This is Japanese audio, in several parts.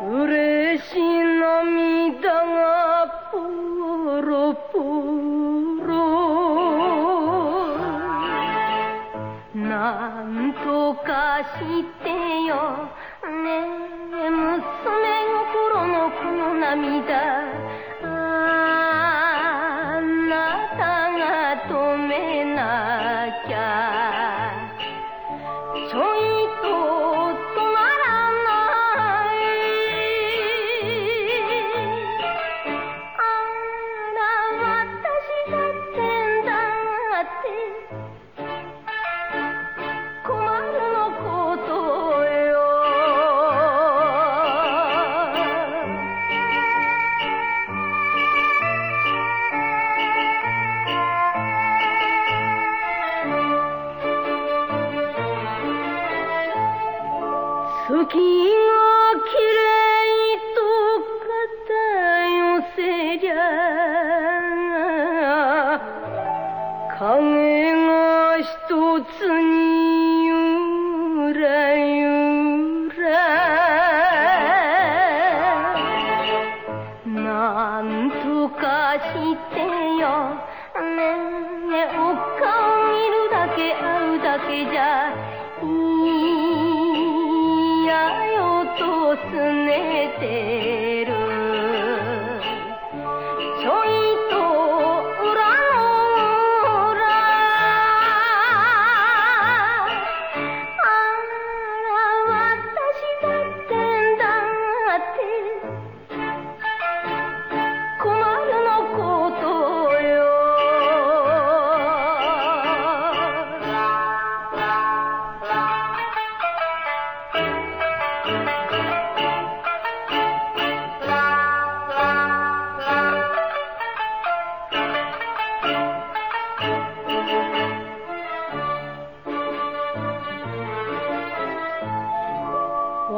嬉し涙がポロポロ。なんとかしてよねえ娘心のこの涙。月がきれいと肩寄せりゃ影が一つにゆらゆら。なんとかしてよ。ねえお顔見るだけ会うだけじゃ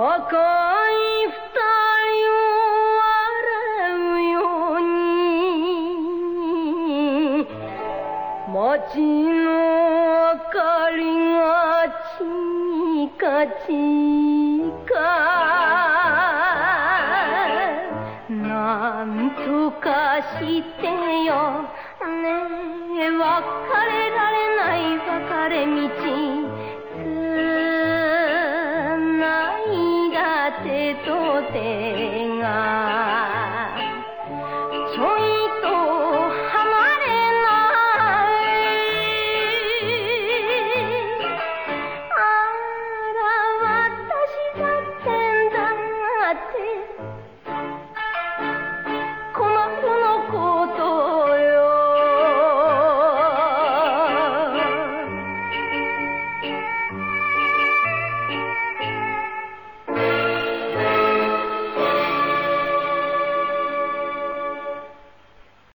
街の明かりがちかちかなんとかしてよ。ねえ別れ से तो तेरा